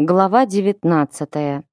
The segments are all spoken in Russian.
Глава 19.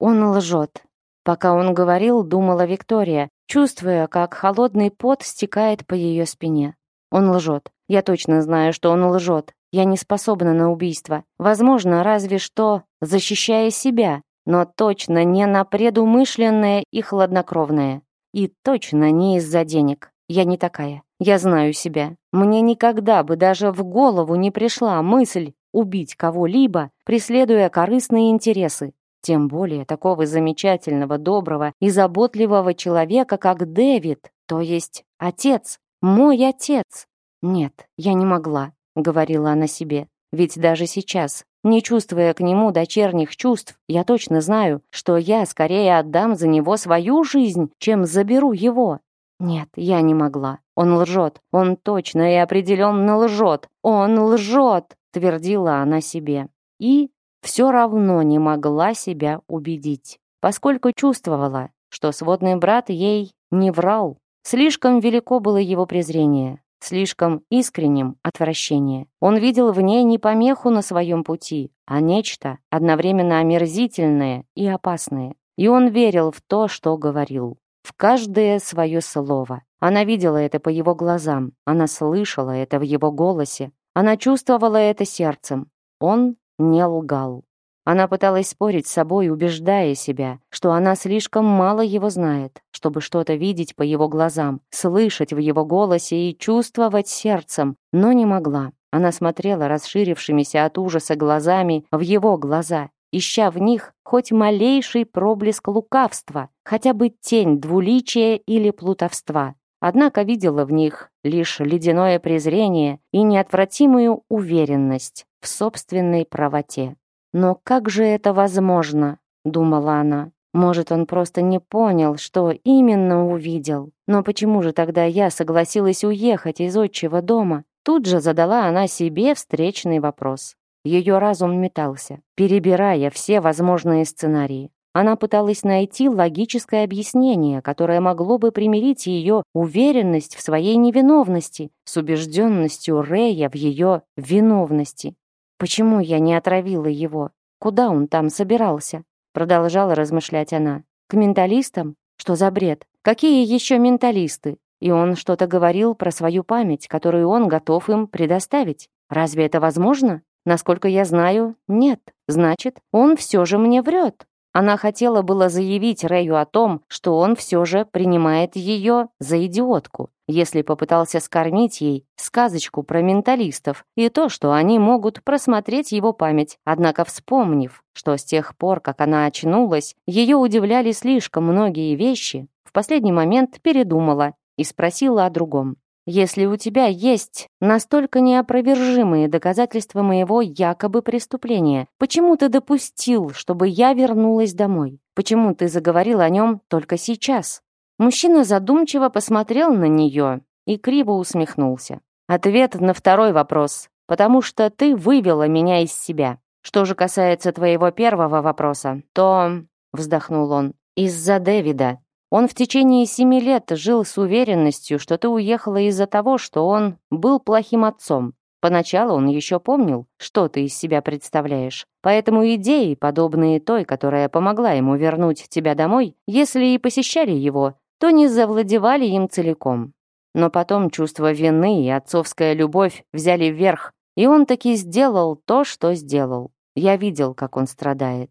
Он лжет. Пока он говорил, думала Виктория, чувствуя, как холодный пот стекает по ее спине. Он лжет. Я точно знаю, что он лжет. Я не способна на убийство. Возможно, разве что защищая себя, но точно не на предумышленное и хладнокровное. И точно не из-за денег. Я не такая. Я знаю себя. Мне никогда бы даже в голову не пришла мысль убить кого-либо, преследуя корыстные интересы, тем более такого замечательного, доброго и заботливого человека, как Дэвид, то есть отец, мой отец. Нет, я не могла, говорила она себе. Ведь даже сейчас, не чувствуя к нему дочерних чувств, я точно знаю, что я скорее отдам за него свою жизнь, чем заберу его. Нет, я не могла. Он лжет. Он точно и определенно лжет. Он лжет твердила она себе. И все равно не могла себя убедить, поскольку чувствовала, что сводный брат ей не врал. Слишком велико было его презрение, слишком искренним отвращение. Он видел в ней не помеху на своем пути, а нечто одновременно омерзительное и опасное. И он верил в то, что говорил, в каждое свое слово. Она видела это по его глазам, она слышала это в его голосе, она чувствовала это сердцем. Он не лгал. Она пыталась спорить с собой, убеждая себя, что она слишком мало его знает, чтобы что-то видеть по его глазам, слышать в его голосе и чувствовать сердцем, но не могла. Она смотрела расширившимися от ужаса глазами в его глаза, ища в них хоть малейший проблеск лукавства, хотя бы тень двуличия или плутовства однако видела в них лишь ледяное презрение и неотвратимую уверенность в собственной правоте. «Но как же это возможно?» — думала она. «Может, он просто не понял, что именно увидел. Но почему же тогда я согласилась уехать из отчего дома?» Тут же задала она себе встречный вопрос. Ее разум метался, перебирая все возможные сценарии. Она пыталась найти логическое объяснение, которое могло бы примирить ее уверенность в своей невиновности с убежденностью Рея в ее виновности. «Почему я не отравила его? Куда он там собирался?» Продолжала размышлять она. «К менталистам? Что за бред? Какие еще менталисты? И он что-то говорил про свою память, которую он готов им предоставить. Разве это возможно? Насколько я знаю, нет. Значит, он все же мне врет». Она хотела было заявить Рэю о том, что он все же принимает ее за идиотку, если попытался скормить ей сказочку про менталистов и то, что они могут просмотреть его память. Однако вспомнив, что с тех пор, как она очнулась, ее удивляли слишком многие вещи, в последний момент передумала и спросила о другом если у тебя есть настолько неопровержимые доказательства моего якобы преступления? Почему ты допустил, чтобы я вернулась домой? Почему ты заговорил о нем только сейчас?» Мужчина задумчиво посмотрел на нее и криво усмехнулся. «Ответ на второй вопрос. Потому что ты вывела меня из себя. Что же касается твоего первого вопроса, то...» — вздохнул он. «Из-за Дэвида он в течение семи лет жил с уверенностью, что ты уехала из-за того, что он был плохим отцом. Поначалу он еще помнил, что ты из себя представляешь. Поэтому идеи, подобные той, которая помогла ему вернуть тебя домой, если и посещали его, то не завладевали им целиком. Но потом чувство вины и отцовская любовь взяли вверх, и он таки сделал то, что сделал. Я видел, как он страдает.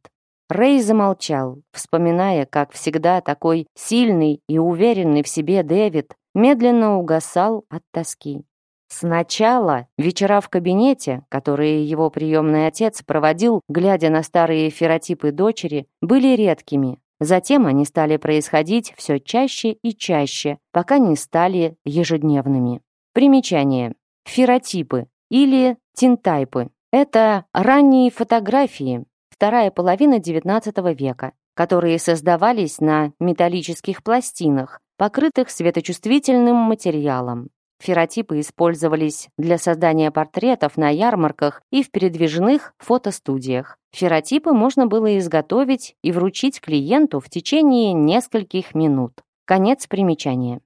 Рэй замолчал, вспоминая, как всегда такой сильный и уверенный в себе Дэвид медленно угасал от тоски. Сначала вечера в кабинете, которые его приемный отец проводил, глядя на старые феротипы дочери, были редкими. Затем они стали происходить все чаще и чаще, пока не стали ежедневными. Примечание. Феротипы или тинтайпы. Это ранние фотографии, вторая половина XIX века, которые создавались на металлических пластинах, покрытых светочувствительным материалом. Ферротипы использовались для создания портретов на ярмарках и в передвижных фотостудиях. Ферротипы можно было изготовить и вручить клиенту в течение нескольких минут. Конец примечания.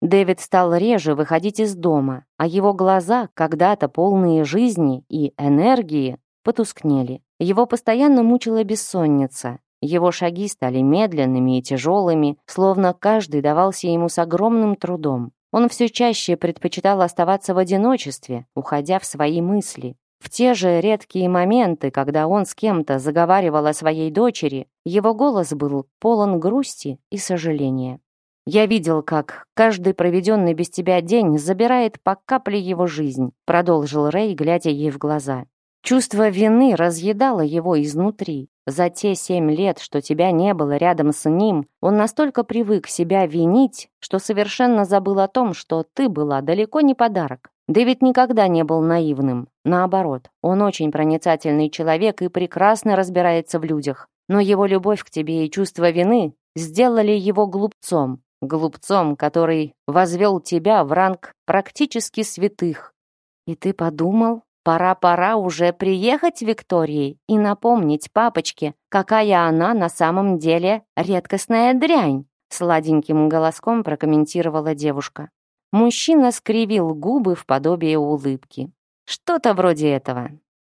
Дэвид стал реже выходить из дома, а его глаза, когда-то полные жизни и энергии, потускнели. Его постоянно мучила бессонница. Его шаги стали медленными и тяжелыми, словно каждый давался ему с огромным трудом. Он все чаще предпочитал оставаться в одиночестве, уходя в свои мысли. В те же редкие моменты, когда он с кем-то заговаривал о своей дочери, его голос был полон грусти и сожаления. «Я видел, как каждый проведенный без тебя день забирает по капле его жизнь», продолжил Рэй, глядя ей в глаза. Чувство вины разъедало его изнутри. За те семь лет, что тебя не было рядом с ним, он настолько привык себя винить, что совершенно забыл о том, что ты была далеко не подарок. Дэвид никогда не был наивным. Наоборот, он очень проницательный человек и прекрасно разбирается в людях. Но его любовь к тебе и чувство вины сделали его глупцом. Глупцом, который возвел тебя в ранг практически святых. И ты подумал, Пора-пора уже приехать Виктории и напомнить папочке, какая она на самом деле редкостная дрянь», сладеньким голоском прокомментировала девушка. Мужчина скривил губы в подобие улыбки. «Что-то вроде этого».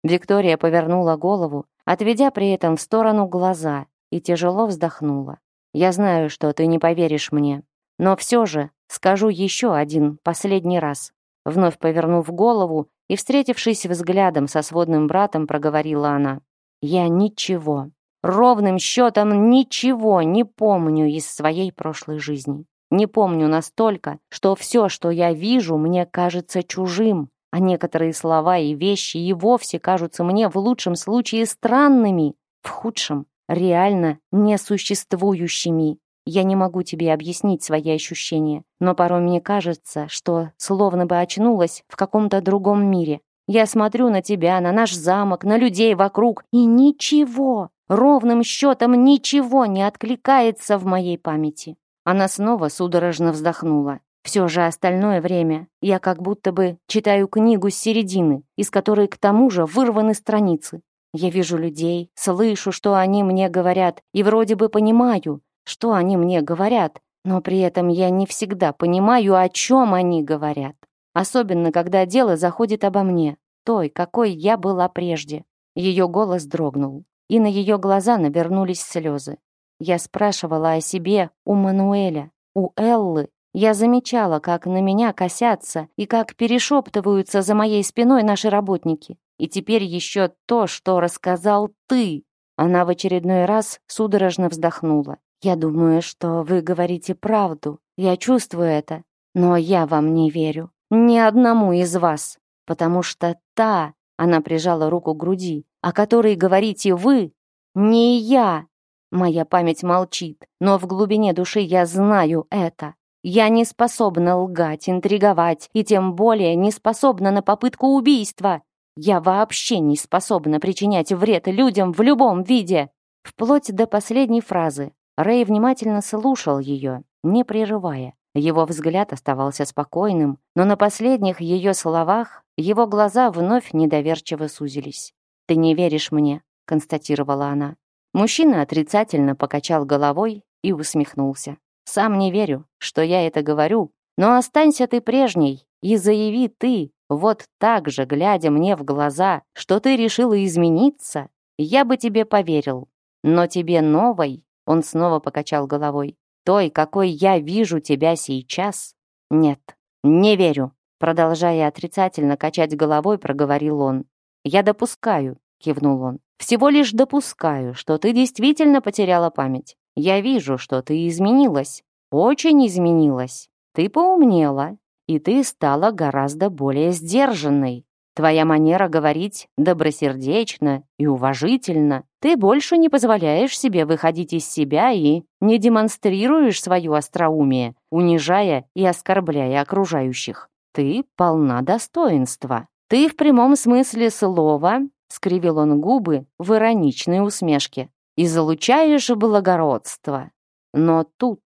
Виктория повернула голову, отведя при этом в сторону глаза, и тяжело вздохнула. «Я знаю, что ты не поверишь мне, но все же скажу еще один, последний раз. Вновь повернув голову и, встретившись взглядом со сводным братом, проговорила она. «Я ничего, ровным счетом ничего не помню из своей прошлой жизни. Не помню настолько, что все, что я вижу, мне кажется чужим, а некоторые слова и вещи и вовсе кажутся мне в лучшем случае странными, в худшем — реально несуществующими. Я не могу тебе объяснить свои ощущения, но порой мне кажется, что словно бы очнулась в каком-то другом мире. Я смотрю на тебя, на наш замок, на людей вокруг, и ничего, ровным счетом ничего не откликается в моей памяти. Она снова судорожно вздохнула. Все же остальное время я как будто бы читаю книгу с середины, из которой к тому же вырваны страницы. Я вижу людей, слышу, что они мне говорят, и вроде бы понимаю, что они мне говорят, но при этом я не всегда понимаю, о чем они говорят. Особенно, когда дело заходит обо мне, той, какой я была прежде. Ее голос дрогнул, и на ее глаза навернулись слезы. Я спрашивала о себе у Мануэля, у Эллы. Я замечала, как на меня косятся и как перешептываются за моей спиной наши работники. И теперь еще то, что рассказал ты. Она в очередной раз судорожно вздохнула. Я думаю, что вы говорите правду. Я чувствую это. Но я вам не верю. Ни одному из вас. Потому что та, она прижала руку к груди, о которой говорите вы, не я. Моя память молчит, но в глубине души я знаю это. Я не способна лгать, интриговать, и тем более не способна на попытку убийства. Я вообще не способна причинять вред людям в любом виде. Вплоть до последней фразы, Рэй внимательно слушал ее, не прерывая. Его взгляд оставался спокойным, но на последних ее словах его глаза вновь недоверчиво сузились. «Ты не веришь мне», — констатировала она. Мужчина отрицательно покачал головой и усмехнулся. «Сам не верю, что я это говорю, но останься ты прежней и заяви ты, вот так же, глядя мне в глаза, что ты решила измениться, я бы тебе поверил. Но тебе новой он снова покачал головой. «Той, какой я вижу тебя сейчас? Нет, не верю!» Продолжая отрицательно качать головой, проговорил он. «Я допускаю», — кивнул он. «Всего лишь допускаю, что ты действительно потеряла память. Я вижу, что ты изменилась. Очень изменилась. Ты поумнела, и ты стала гораздо более сдержанной. Твоя манера говорить добросердечно и уважительно. Ты больше не позволяешь себе выходить из себя и не демонстрируешь свое остроумие, унижая и оскорбляя окружающих. Ты полна достоинства. Ты в прямом смысле слова, скривил он губы в ироничной усмешке, и залучаешь благородство. Но тут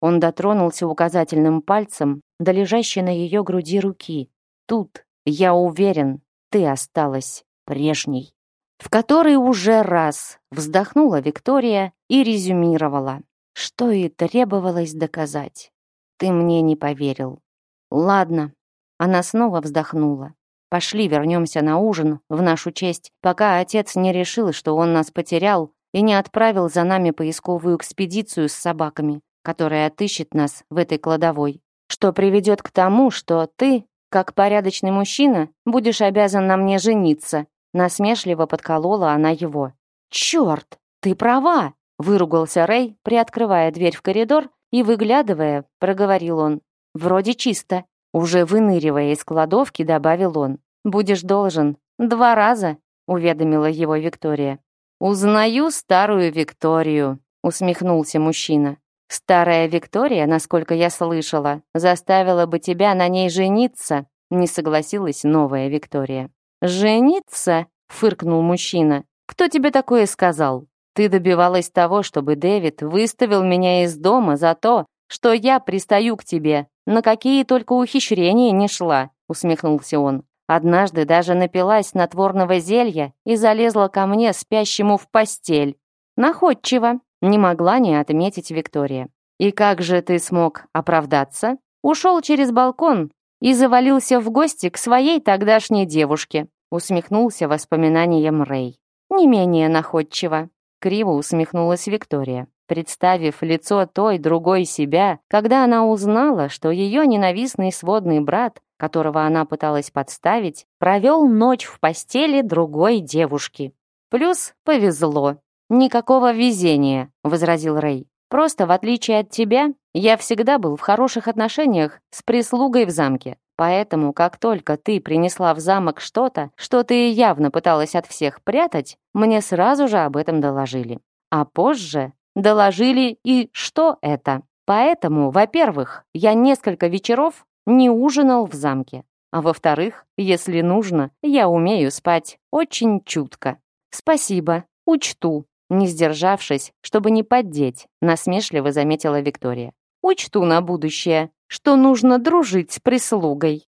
он дотронулся указательным пальцем до лежащей на ее груди руки. Тут я уверен, ты осталась прежней. В который уже раз вздохнула Виктория и резюмировала, что и требовалось доказать. Ты мне не поверил. Ладно. Она снова вздохнула. Пошли вернемся на ужин в нашу честь, пока отец не решил, что он нас потерял и не отправил за нами поисковую экспедицию с собаками, которая отыщет нас в этой кладовой, что приведет к тому, что ты как порядочный мужчина, будешь обязан на мне жениться. Насмешливо подколола она его. Черт, ты права! Выругался Рэй, приоткрывая дверь в коридор и выглядывая, проговорил он. Вроде чисто. Уже выныривая из кладовки, добавил он. «Будешь должен. Два раза», — уведомила его Виктория. «Узнаю старую Викторию», — усмехнулся мужчина. Старая Виктория, насколько я слышала, заставила бы тебя на ней жениться, не согласилась новая Виктория. Жениться? фыркнул мужчина. Кто тебе такое сказал? Ты добивалась того, чтобы Дэвид выставил меня из дома за то, что я пристаю к тебе. На какие только ухищрения не шла, усмехнулся он. Однажды даже напилась натворного зелья и залезла ко мне спящему в постель. Находчиво, не могла не отметить Виктория. «И как же ты смог оправдаться?» «Ушел через балкон и завалился в гости к своей тогдашней девушке», усмехнулся воспоминанием Рэй. «Не менее находчиво», — криво усмехнулась Виктория, представив лицо той другой себя, когда она узнала, что ее ненавистный сводный брат, которого она пыталась подставить, провел ночь в постели другой девушки. Плюс повезло. «Никакого везения», — возразил Рэй. «Просто, в отличие от тебя, я всегда был в хороших отношениях с прислугой в замке. Поэтому, как только ты принесла в замок что-то, что ты явно пыталась от всех прятать, мне сразу же об этом доложили. А позже доложили и что это. Поэтому, во-первых, я несколько вечеров не ужинал в замке. А во-вторых, если нужно, я умею спать очень чутко. Спасибо, учту, не сдержавшись, чтобы не поддеть, насмешливо заметила Виктория. «Учту на будущее, что нужно дружить с прислугой».